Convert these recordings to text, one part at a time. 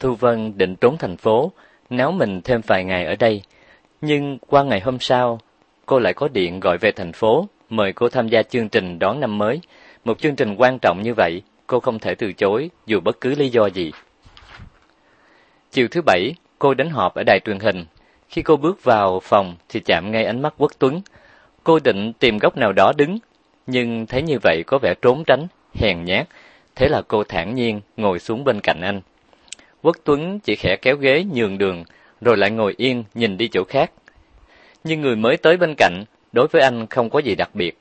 Thu Vân định trốn thành phố, náo mình thêm vài ngày ở đây. Nhưng qua ngày hôm sau, cô lại có điện gọi về thành phố, mời cô tham gia chương trình đón năm mới. Một chương trình quan trọng như vậy, cô không thể từ chối dù bất cứ lý do gì. Chiều thứ bảy, cô đến họp ở đài truyền hình. Khi cô bước vào phòng thì chạm ngay ánh mắt Quốc Tuấn. Cô định tìm góc nào đó đứng, nhưng thấy như vậy có vẻ trốn tránh, hèn nhát. Thế là cô thản nhiên ngồi xuống bên cạnh anh. Quốc Tuấn chỉ khẽ kéo ghế nhường đường, rồi lại ngồi yên nhìn đi chỗ khác. Nhưng người mới tới bên cạnh, đối với anh không có gì đặc biệt.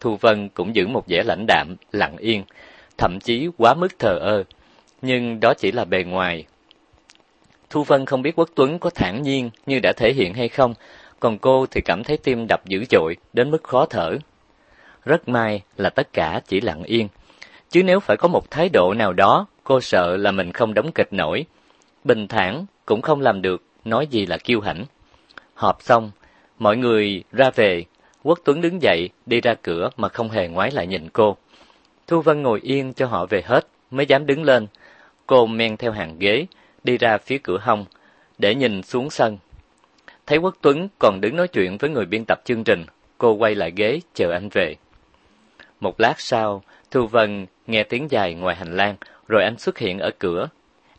Thu Vân cũng giữ một vẻ lãnh đạm, lặng yên, thậm chí quá mức thờ ơ. Nhưng đó chỉ là bề ngoài. Thu Vân không biết Quốc Tuấn có thản nhiên như đã thể hiện hay không, còn cô thì cảm thấy tim đập dữ dội đến mức khó thở. Rất may là tất cả chỉ lặng yên. Chứ nếu phải có một thái độ nào đó, cô sợ là mình không đóng kịch nổi. Bình thản cũng không làm được, nói gì là kiêu hãnh. Họp xong, mọi người ra về, Quốc Tuấn đứng dậy, đi ra cửa mà không hề ngoái lại nhìn cô. Thu Vân ngồi yên cho họ về hết, mới dám đứng lên. Cô men theo hàng ghế, đi ra phía cửa hông, để nhìn xuống sân. Thấy Quốc Tuấn còn đứng nói chuyện với người biên tập chương trình, cô quay lại ghế chờ anh về. Một lát sau, Thu Vân nghe tiếng dài ngoài hành lang, rồi anh xuất hiện ở cửa.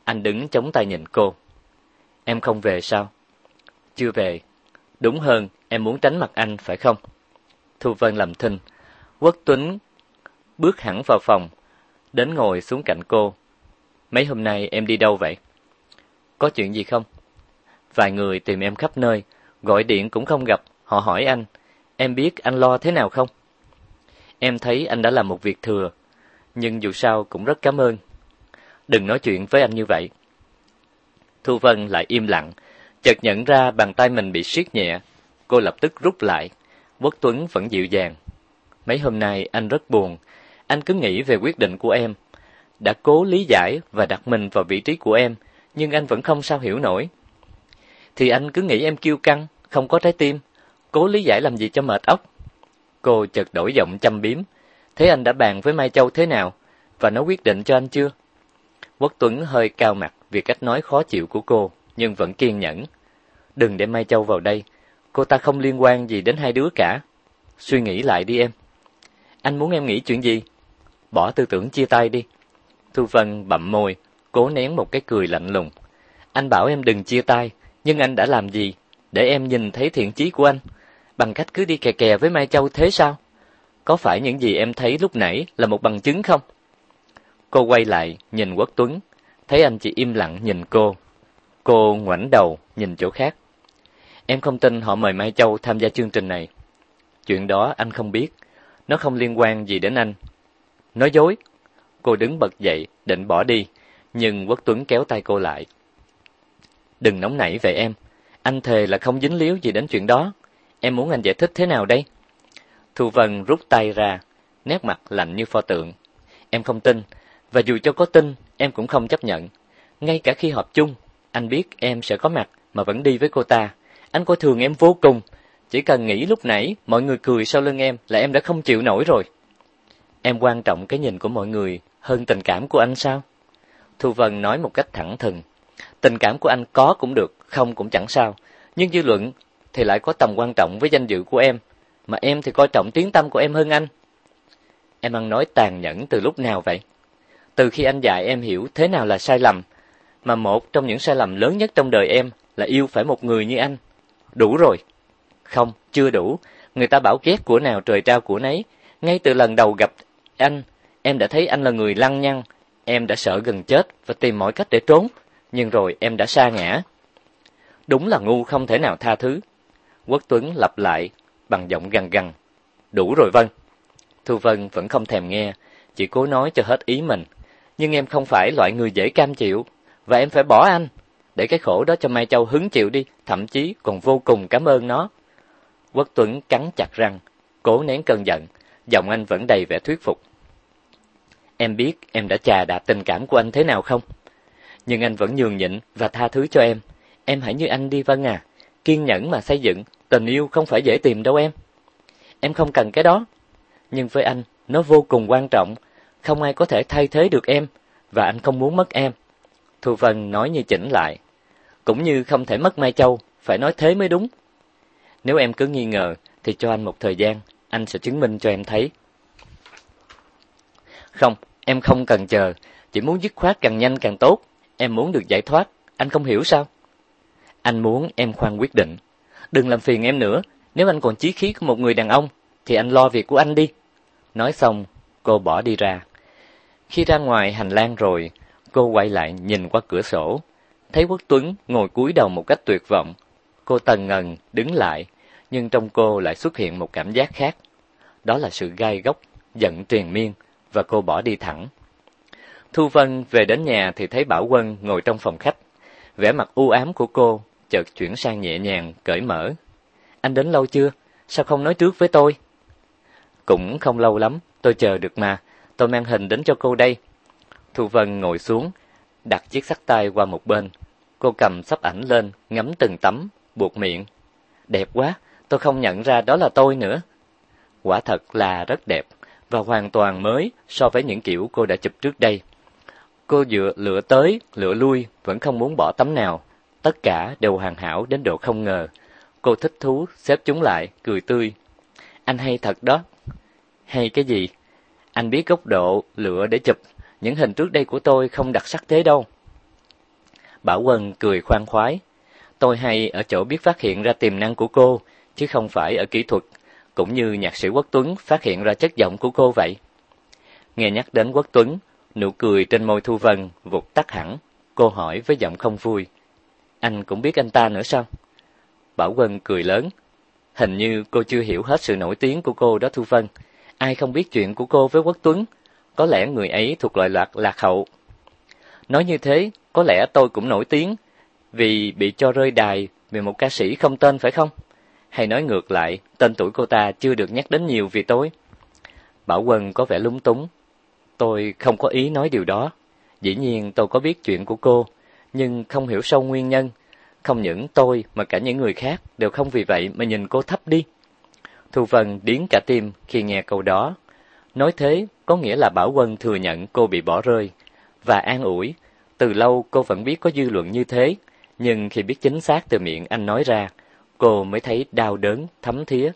Anh đứng chống tay nhìn cô. Em không về sao? Chưa về. Đúng hơn, em muốn tránh mặt anh phải không? Thu Vân làm thinh. Quốc Tuấn bước hẳn vào phòng, đến ngồi xuống cạnh cô. Mấy hôm nay em đi đâu vậy? Có chuyện gì không? Vài người tìm em khắp nơi, gọi điện cũng không gặp, họ hỏi anh, em biết anh lo thế nào không? Em thấy anh đã làm một việc thừa, nhưng dù sao cũng rất cảm ơn. Đừng nói chuyện với anh như vậy. Thu Vân lại im lặng, chợt nhận ra bàn tay mình bị siết nhẹ, cô lập tức rút lại. Quốc Tuấn vẫn dịu dàng. Mấy hôm nay anh rất buồn, anh cứ nghĩ về quyết định của em. Đã cố lý giải và đặt mình vào vị trí của em, nhưng anh vẫn không sao hiểu nổi. Thì anh cứ nghĩ em kiêu căng, không có trái tim, cố lý giải làm gì cho mệt óc. Cô chợt đổi giọng chăm biếm, thế anh đã bàn với Mai Châu thế nào và nó quyết định cho anh chưa? Quốc Tuấn hơi cao mặt vì cách nói khó chịu của cô, nhưng vẫn kiên nhẫn. Đừng để Mai Châu vào đây, cô ta không liên quan gì đến hai đứa cả. Suy nghĩ lại đi em. Anh muốn em nghĩ chuyện gì? Bỏ tư tưởng chia tay đi. Thu Vân bậm môi, cố nén một cái cười lạnh lùng. Anh bảo em đừng chia tay, nhưng anh đã làm gì để em nhìn thấy thiện chí của anh? Bằng cách cứ đi kè kè với Mai Châu thế sao? Có phải những gì em thấy lúc nãy là một bằng chứng không? Cô quay lại, nhìn Quốc Tuấn, thấy anh chỉ im lặng nhìn cô. Cô ngoảnh đầu, nhìn chỗ khác. Em không tin họ mời Mai Châu tham gia chương trình này. Chuyện đó anh không biết, nó không liên quan gì đến anh. Nói dối. Cô đứng bật dậy, định bỏ đi, nhưng Quốc Tuấn kéo tay cô lại. Đừng nóng nảy về em, anh thề là không dính líu gì đến chuyện đó. Em muốn anh giải thích thế nào đây? Thu Vân rút tay ra, nét mặt lạnh như pho tượng. Em không tin, và dù cho có tin, em cũng không chấp nhận. Ngay cả khi họp chung, anh biết em sẽ có mặt mà vẫn đi với cô ta. Anh coi thường em vô cùng. Chỉ cần nghĩ lúc nãy mọi người cười sau lưng em là em đã không chịu nổi rồi. Em quan trọng cái nhìn của mọi người hơn tình cảm của anh sao? Thu Vân nói một cách thẳng thừng. Tình cảm của anh có cũng được, không cũng chẳng sao. Nhưng dư luận thì lại có tầm quan trọng với danh dự của em. Mà em thì coi trọng tiếng tâm của em hơn anh. Em ăn nói tàn nhẫn từ lúc nào vậy? Từ khi anh dạy em hiểu thế nào là sai lầm. Mà một trong những sai lầm lớn nhất trong đời em là yêu phải một người như anh. Đủ rồi. Không, chưa đủ. Người ta bảo ghét của nào trời trao của nấy. Ngay từ lần đầu gặp anh, em đã thấy anh là người lăng nhăng. Em đã sợ gần chết và tìm mọi cách để trốn. Nhưng rồi em đã sa ngã. Đúng là ngu không thể nào tha thứ. Quốc Tuấn lặp lại bằng giọng gằn gằn. Đủ rồi Vân. Thu Vân vẫn không thèm nghe, chỉ cố nói cho hết ý mình. Nhưng em không phải loại người dễ cam chịu, và em phải bỏ anh, để cái khổ đó cho Mai Châu hứng chịu đi, thậm chí còn vô cùng cảm ơn nó. Quốc Tuấn cắn chặt răng, cố nén cơn giận, giọng anh vẫn đầy vẻ thuyết phục. Em biết em đã trà đạp tình cảm của anh thế nào không? Nhưng anh vẫn nhường nhịn và tha thứ cho em. Em hãy như anh đi Vân à, kiên nhẫn mà xây dựng, tình yêu không phải dễ tìm đâu em. Em không cần cái đó. Nhưng với anh, nó vô cùng quan trọng, không ai có thể thay thế được em, và anh không muốn mất em. Thu Vân nói như chỉnh lại. Cũng như không thể mất Mai Châu, phải nói thế mới đúng. Nếu em cứ nghi ngờ, thì cho anh một thời gian, anh sẽ chứng minh cho em thấy. Không, em không cần chờ, chỉ muốn dứt khoát càng nhanh càng tốt. Em muốn được giải thoát, anh không hiểu sao? Anh muốn em khoan quyết định. Đừng làm phiền em nữa, nếu anh còn chí khí của một người đàn ông, thì anh lo việc của anh đi. Nói xong, cô bỏ đi ra. Khi ra ngoài hành lang rồi, cô quay lại nhìn qua cửa sổ, thấy Quốc Tuấn ngồi cúi đầu một cách tuyệt vọng. Cô tần ngần đứng lại, nhưng trong cô lại xuất hiện một cảm giác khác. Đó là sự gai góc, giận triền miên, và cô bỏ đi thẳng. Thu Vân về đến nhà thì thấy Bảo Quân ngồi trong phòng khách. Vẻ mặt u ám của cô chợt chuyển sang nhẹ nhàng, cởi mở. Anh đến lâu chưa? Sao không nói trước với tôi? Cũng không lâu lắm, tôi chờ được mà. Tôi mang hình đến cho cô đây. Thu Vân ngồi xuống, đặt chiếc sắt tay qua một bên. Cô cầm sắp ảnh lên, ngắm từng tấm, buộc miệng. Đẹp quá, tôi không nhận ra đó là tôi nữa. Quả thật là rất đẹp và hoàn toàn mới so với những kiểu cô đã chụp trước đây. Cô dựa lựa tới, lựa lui, vẫn không muốn bỏ tấm nào. Tất cả đều hoàn hảo đến độ không ngờ. Cô thích thú, xếp chúng lại, cười tươi. Anh hay thật đó. Hay cái gì? Anh biết góc độ, lựa để chụp. Những hình trước đây của tôi không đặc sắc thế đâu. Bảo Quân cười khoan khoái. Tôi hay ở chỗ biết phát hiện ra tiềm năng của cô, chứ không phải ở kỹ thuật, cũng như nhạc sĩ Quốc Tuấn phát hiện ra chất giọng của cô vậy. Nghe nhắc đến Quốc Tuấn, nụ cười trên môi Thu Vân vụt tắt hẳn. Cô hỏi với giọng không vui. Anh cũng biết anh ta nữa sao? Bảo Quân cười lớn. Hình như cô chưa hiểu hết sự nổi tiếng của cô đó Thu Vân. Ai không biết chuyện của cô với Quốc Tuấn? Có lẽ người ấy thuộc loại lạc lạc hậu. Nói như thế, có lẽ tôi cũng nổi tiếng, vì bị cho rơi đài vì một ca sĩ không tên phải không? Hay nói ngược lại, tên tuổi cô ta chưa được nhắc đến nhiều vì tôi. Bảo Quân có vẻ lúng túng. Tôi không có ý nói điều đó. Dĩ nhiên tôi có biết chuyện của cô, nhưng không hiểu sâu nguyên nhân. Không những tôi mà cả những người khác đều không vì vậy mà nhìn cô thấp đi. Thu Vân điến cả tim khi nghe câu đó. Nói thế có nghĩa là Bảo Quân thừa nhận cô bị bỏ rơi và an ủi. Từ lâu cô vẫn biết có dư luận như thế, nhưng khi biết chính xác từ miệng anh nói ra, cô mới thấy đau đớn, thấm thía.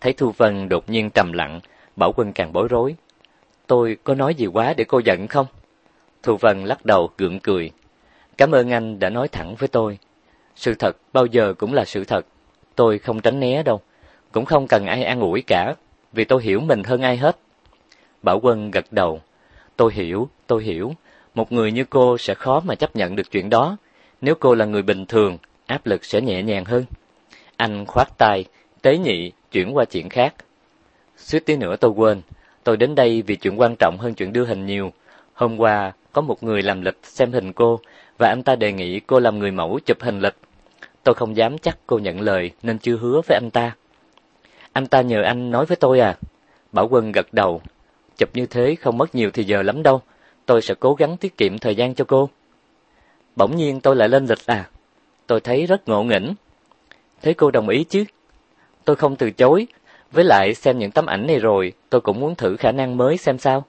Thấy Thu Vân đột nhiên trầm lặng, Bảo Quân càng bối rối. Tôi có nói gì quá để cô giận không? Thu Vân lắc đầu gượng cười. Cảm ơn anh đã nói thẳng với tôi. Sự thật bao giờ cũng là sự thật. Tôi không tránh né đâu. Cũng không cần ai an ủi cả, vì tôi hiểu mình hơn ai hết. Bảo Quân gật đầu. Tôi hiểu, tôi hiểu. Một người như cô sẽ khó mà chấp nhận được chuyện đó. Nếu cô là người bình thường, áp lực sẽ nhẹ nhàng hơn. Anh khoát tay, tế nhị, chuyển qua chuyện khác. Suýt tí nữa tôi quên, tôi đến đây vì chuyện quan trọng hơn chuyện đưa hình nhiều. Hôm qua, có một người làm lịch xem hình cô, và anh ta đề nghị cô làm người mẫu chụp hình lịch. Tôi không dám chắc cô nhận lời nên chưa hứa với anh ta. Anh ta nhờ anh nói với tôi à? Bảo Quân gật đầu. Chụp như thế không mất nhiều thì giờ lắm đâu. Tôi sẽ cố gắng tiết kiệm thời gian cho cô. Bỗng nhiên tôi lại lên lịch à? Tôi thấy rất ngộ nghĩnh. Thế cô đồng ý chứ? Tôi không từ chối. Với lại xem những tấm ảnh này rồi, tôi cũng muốn thử khả năng mới xem sao.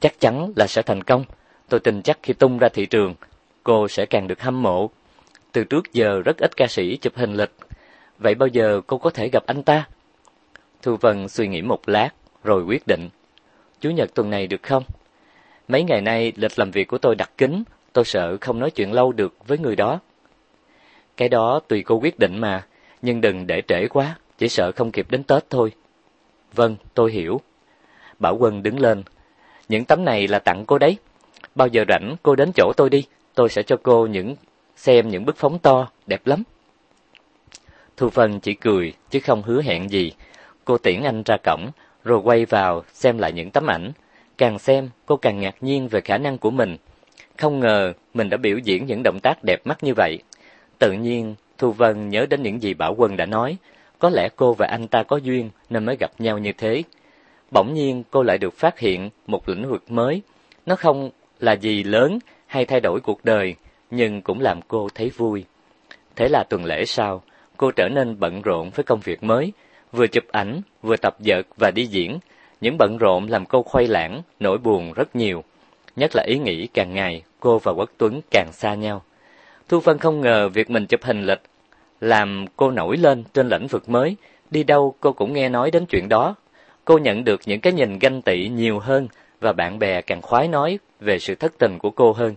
Chắc chắn là sẽ thành công. Tôi tin chắc khi tung ra thị trường, cô sẽ càng được hâm mộ. Từ trước giờ rất ít ca sĩ chụp hình lịch. Vậy bao giờ cô có thể gặp anh ta? Thu Vân suy nghĩ một lát, rồi quyết định. Chủ nhật tuần này được không? Mấy ngày nay lịch làm việc của tôi đặc kín, tôi sợ không nói chuyện lâu được với người đó. Cái đó tùy cô quyết định mà, nhưng đừng để trễ quá, chỉ sợ không kịp đến Tết thôi. Vâng, tôi hiểu. Bảo Quân đứng lên. Những tấm này là tặng cô đấy. Bao giờ rảnh cô đến chỗ tôi đi, tôi sẽ cho cô những xem những bức phóng to, đẹp lắm. Thu Vân chỉ cười, chứ không hứa hẹn gì. Cô tiễn anh ra cổng, rồi quay vào xem lại những tấm ảnh. Càng xem, cô càng ngạc nhiên về khả năng của mình. Không ngờ mình đã biểu diễn những động tác đẹp mắt như vậy. Tự nhiên, Thu Vân nhớ đến những gì Bảo Quân đã nói. Có lẽ cô và anh ta có duyên nên mới gặp nhau như thế. Bỗng nhiên cô lại được phát hiện một lĩnh vực mới. Nó không là gì lớn hay thay đổi cuộc đời, nhưng cũng làm cô thấy vui. Thế là tuần lễ sau, cô trở nên bận rộn với công việc mới, vừa chụp ảnh, vừa tập dượt và đi diễn. Những bận rộn làm cô khoay lãng, nỗi buồn rất nhiều. Nhất là ý nghĩ càng ngày cô và Quốc Tuấn càng xa nhau. Thu Vân không ngờ việc mình chụp hình lịch làm cô nổi lên trên lĩnh vực mới, đi đâu cô cũng nghe nói đến chuyện đó. Cô nhận được những cái nhìn ganh tị nhiều hơn và bạn bè càng khoái nói về sự thất tình của cô hơn.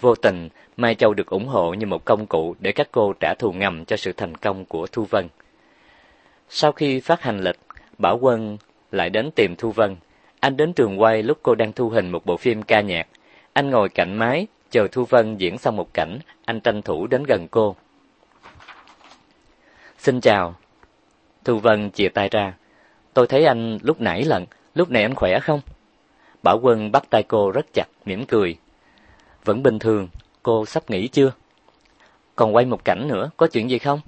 Vô tình, Mai Châu được ủng hộ như một công cụ để các cô trả thù ngầm cho sự thành công của Thu Vân. Sau khi phát hành lịch, Bảo Quân lại đến tìm Thu Vân. Anh đến trường quay lúc cô đang thu hình một bộ phim ca nhạc. Anh ngồi cạnh máy, chờ Thu Vân diễn xong một cảnh, anh tranh thủ đến gần cô. Xin chào. Thu Vân chìa tay ra. Tôi thấy anh lúc nãy lần, lúc này anh khỏe không? Bảo Quân bắt tay cô rất chặt, mỉm cười. Vẫn bình thường, cô sắp nghỉ chưa? Còn quay một cảnh nữa, có chuyện gì không?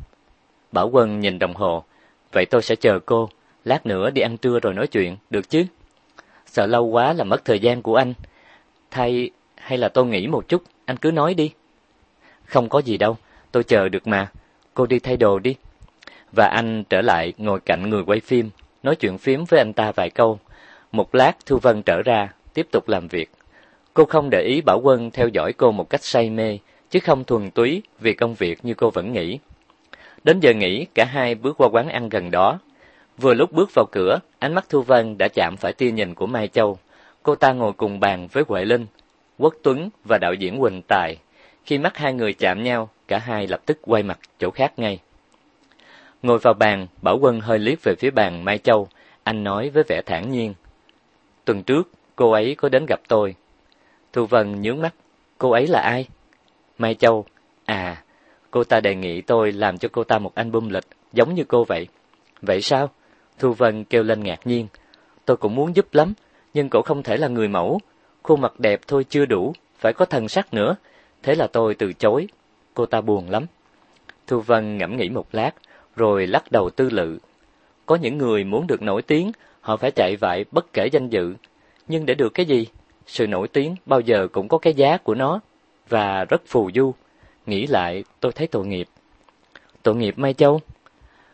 Bảo Quân nhìn đồng hồ. Vậy tôi sẽ chờ cô, lát nữa đi ăn trưa rồi nói chuyện, được chứ? Sợ lâu quá là mất thời gian của anh. Thay hay là tôi nghỉ một chút, anh cứ nói đi. Không có gì đâu, tôi chờ được mà. Cô đi thay đồ đi. Và anh trở lại ngồi cạnh người quay phim, nói chuyện phím với anh ta vài câu. Một lát Thu Vân trở ra, tiếp tục làm việc. Cô không để ý Bảo Quân theo dõi cô một cách say mê, chứ không thuần túy vì công việc như cô vẫn nghĩ. Đến giờ nghỉ, cả hai bước qua quán ăn gần đó. Vừa lúc bước vào cửa, ánh mắt Thu Vân đã chạm phải tia nhìn của Mai Châu. Cô ta ngồi cùng bàn với Huệ Linh, Quốc Tuấn và đạo diễn Quỳnh Tài. Khi mắt hai người chạm nhau, cả hai lập tức quay mặt chỗ khác ngay. Ngồi vào bàn, Bảo Quân hơi liếc về phía bàn Mai Châu, anh nói với vẻ thản nhiên. Tuần trước, cô ấy có đến gặp tôi. Thu Vân nhướng mắt, cô ấy là ai? Mai Châu, à, cô ta đề nghị tôi làm cho cô ta một album lịch, giống như cô vậy. Vậy sao? Thu Vân kêu lên ngạc nhiên. Tôi cũng muốn giúp lắm, nhưng cậu không thể là người mẫu. Khuôn mặt đẹp thôi chưa đủ, phải có thần sắc nữa. Thế là tôi từ chối. Cô ta buồn lắm. Thu Vân ngẫm nghĩ một lát, rồi lắc đầu tư lự. Có những người muốn được nổi tiếng, họ phải chạy vại bất kể danh dự. Nhưng để được cái gì? Sự nổi tiếng bao giờ cũng có cái giá của nó, và rất phù du. Nghĩ lại, tôi thấy tội nghiệp. Tội nghiệp Mai Châu?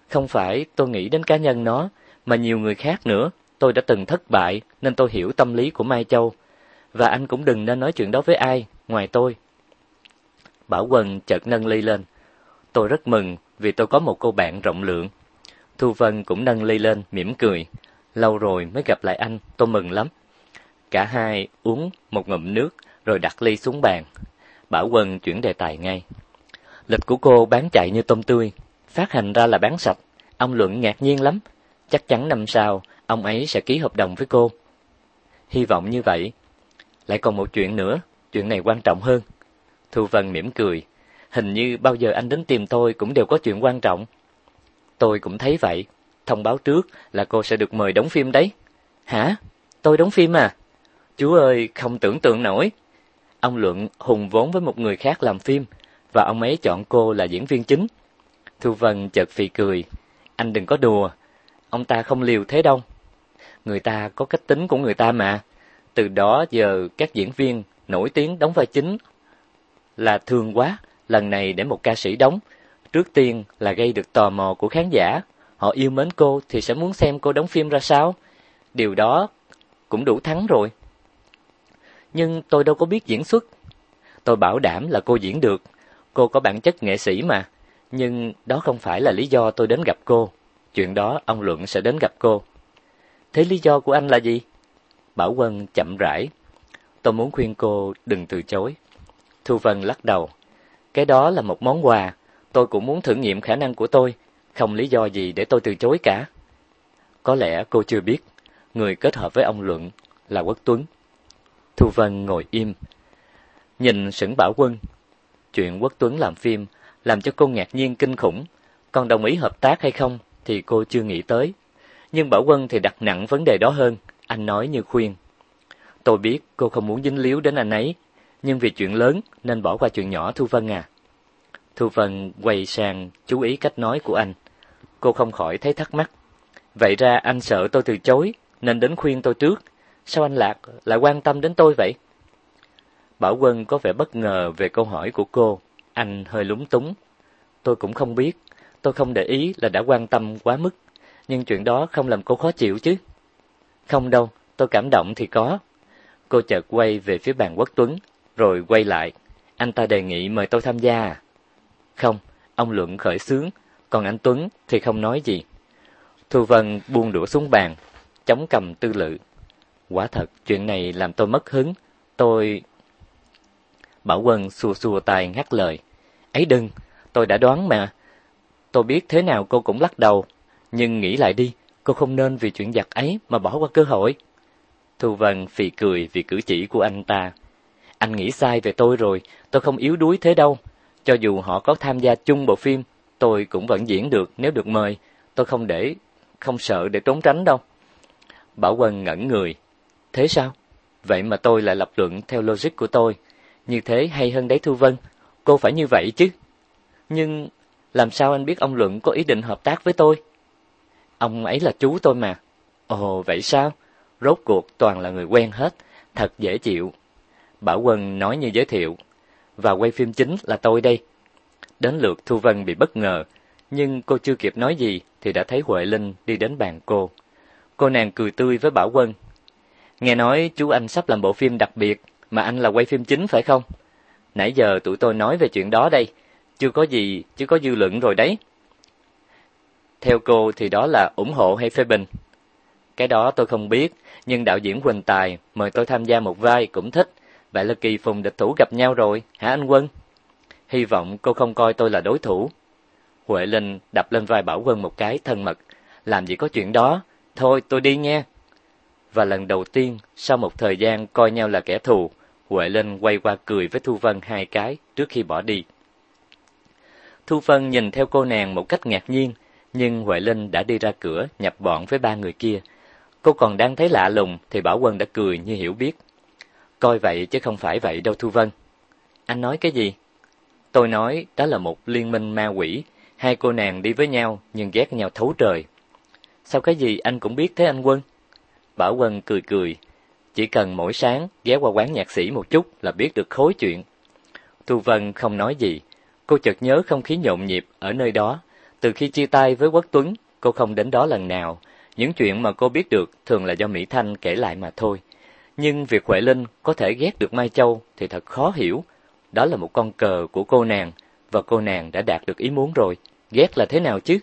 Không phải tôi nghĩ đến cá nhân nó, mà nhiều người khác nữa. Tôi đã từng thất bại, nên tôi hiểu tâm lý của Mai Châu. Và anh cũng đừng nên nói chuyện đó với ai, ngoài tôi. Bảo Quân chợt nâng ly lên. Tôi rất mừng vì tôi có một cô bạn rộng lượng. Thu Vân cũng nâng ly lên, mỉm cười. Lâu rồi mới gặp lại anh, tôi mừng lắm. Cả hai uống một ngụm nước, rồi đặt ly xuống bàn. Bảo Quân chuyển đề tài ngay. Lịch của cô bán chạy như tôm tươi, phát hành ra là bán sạch. Ông Luận ngạc nhiên lắm. Chắc chắn năm sau, ông ấy sẽ ký hợp đồng với cô. Hy vọng như vậy. Lại còn một chuyện nữa, chuyện này quan trọng hơn. Thu Vân mỉm cười, hình như bao giờ anh đến tìm tôi cũng đều có chuyện quan trọng. Tôi cũng thấy vậy, thông báo trước là cô sẽ được mời đóng phim đấy. Hả? Tôi đóng phim à? Chú ơi, không tưởng tượng nổi. Ông Luận hùng vốn với một người khác làm phim, và ông ấy chọn cô là diễn viên chính. Thu Vân chợt phì cười. Anh đừng có đùa, ông ta không liều thế đâu. Người ta có cách tính của người ta mà. Từ đó giờ các diễn viên nổi tiếng đóng vai chính là thường quá, lần này để một ca sĩ đóng, trước tiên là gây được tò mò của khán giả, họ yêu mến cô thì sẽ muốn xem cô đóng phim ra sao. Điều đó cũng đủ thắng rồi. Nhưng tôi đâu có biết diễn xuất. Tôi bảo đảm là cô diễn được, cô có bản chất nghệ sĩ mà, nhưng đó không phải là lý do tôi đến gặp cô. Chuyện đó ông Luận sẽ đến gặp cô. Thế lý do của anh là gì? Bảo Quân chậm rãi. Tôi muốn khuyên cô đừng từ chối. Thu Vân lắc đầu. Cái đó là một món quà, tôi cũng muốn thử nghiệm khả năng của tôi, không lý do gì để tôi từ chối cả. Có lẽ cô chưa biết, người kết hợp với ông Luận là Quốc Tuấn. Thu Vân ngồi im, nhìn sững Bảo Quân. Chuyện Quốc Tuấn làm phim làm cho cô ngạc nhiên kinh khủng, còn đồng ý hợp tác hay không thì cô chưa nghĩ tới. Nhưng Bảo Quân thì đặt nặng vấn đề đó hơn, anh nói như khuyên. Tôi biết cô không muốn dính líu đến anh ấy, nhưng vì chuyện lớn nên bỏ qua chuyện nhỏ Thu Vân à. Thu Vân quay sang chú ý cách nói của anh. Cô không khỏi thấy thắc mắc. Vậy ra anh sợ tôi từ chối nên đến khuyên tôi trước. Sao anh Lạc lại quan tâm đến tôi vậy? Bảo Quân có vẻ bất ngờ về câu hỏi của cô. Anh hơi lúng túng. Tôi cũng không biết. Tôi không để ý là đã quan tâm quá mức. Nhưng chuyện đó không làm cô khó chịu chứ. Không đâu, tôi cảm động thì có. Cô chợt quay về phía bàn Quốc Tuấn, rồi quay lại. Anh ta đề nghị mời tôi tham gia? À? Không, ông Luận khởi sướng còn anh Tuấn thì không nói gì. Thu Vân buông đũa xuống bàn, chống cầm tư lự. Quả thật, chuyện này làm tôi mất hứng. Tôi... Bảo Quân xua xua tay ngắt lời. Ấy đừng, tôi đã đoán mà. Tôi biết thế nào cô cũng lắc đầu, nhưng nghĩ lại đi, cô không nên vì chuyện giặt ấy mà bỏ qua cơ hội. Thu Vân phì cười vì cử chỉ của anh ta. Anh nghĩ sai về tôi rồi, tôi không yếu đuối thế đâu. Cho dù họ có tham gia chung bộ phim, tôi cũng vẫn diễn được nếu được mời. Tôi không để, không sợ để trốn tránh đâu. Bảo Quân ngẩn người. Thế sao? Vậy mà tôi lại lập luận theo logic của tôi. Như thế hay hơn đấy Thu Vân. Cô phải như vậy chứ. Nhưng làm sao anh biết ông Luận có ý định hợp tác với tôi? Ông ấy là chú tôi mà. Ồ, vậy sao? Rốt cuộc toàn là người quen hết, thật dễ chịu. Bảo Quân nói như giới thiệu. Và quay phim chính là tôi đây. Đến lượt Thu Vân bị bất ngờ, nhưng cô chưa kịp nói gì thì đã thấy Huệ Linh đi đến bàn cô. Cô nàng cười tươi với Bảo Quân. Nghe nói chú anh sắp làm bộ phim đặc biệt, mà anh là quay phim chính phải không? Nãy giờ tụi tôi nói về chuyện đó đây, chưa có gì, chưa có dư luận rồi đấy. Theo cô thì đó là ủng hộ hay phê bình? Cái đó tôi không biết, nhưng đạo diễn Quỳnh Tài mời tôi tham gia một vai cũng thích. Vậy là kỳ phùng địch thủ gặp nhau rồi, hả anh Quân? Hy vọng cô không coi tôi là đối thủ. Huệ Linh đập lên vai Bảo Quân một cái thân mật. Làm gì có chuyện đó, thôi tôi đi nghe. Và lần đầu tiên, sau một thời gian coi nhau là kẻ thù, Huệ Linh quay qua cười với Thu Vân hai cái trước khi bỏ đi. Thu Vân nhìn theo cô nàng một cách ngạc nhiên, nhưng Huệ Linh đã đi ra cửa nhập bọn với ba người kia. Cô còn đang thấy lạ lùng thì Bảo Quân đã cười như hiểu biết. Coi vậy chứ không phải vậy đâu Thu Vân. Anh nói cái gì? Tôi nói đó là một liên minh ma quỷ, hai cô nàng đi với nhau nhưng ghét nhau thấu trời. Sao cái gì anh cũng biết thế anh Quân? Bảo Quân cười cười, chỉ cần mỗi sáng ghé qua quán nhạc sĩ một chút là biết được khối chuyện. Thu Vân không nói gì, cô chợt nhớ không khí nhộn nhịp ở nơi đó. Từ khi chia tay với Quốc Tuấn, cô không đến đó lần nào. Những chuyện mà cô biết được thường là do Mỹ Thanh kể lại mà thôi. Nhưng việc Huệ Linh có thể ghét được Mai Châu thì thật khó hiểu. Đó là một con cờ của cô nàng, và cô nàng đã đạt được ý muốn rồi. Ghét là thế nào chứ?